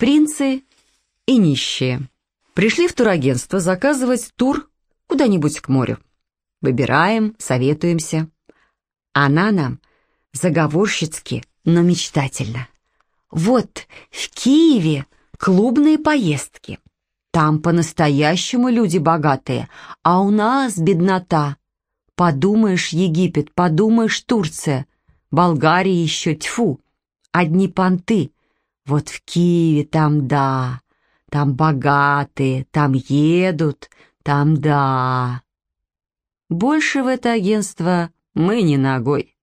Принцы и нищие. Пришли в турагентство заказывать тур куда-нибудь к морю. Выбираем, советуемся. Она нам заговорщицки, но мечтательно. Вот в Киеве клубные поездки. Там по-настоящему люди богатые, а у нас беднота. Подумаешь, Египет, подумаешь, Турция. Болгария еще, тьфу, одни понты. Вот в Киеве там да, там богатые, там едут, там да. Больше в это агентство мы не ногой.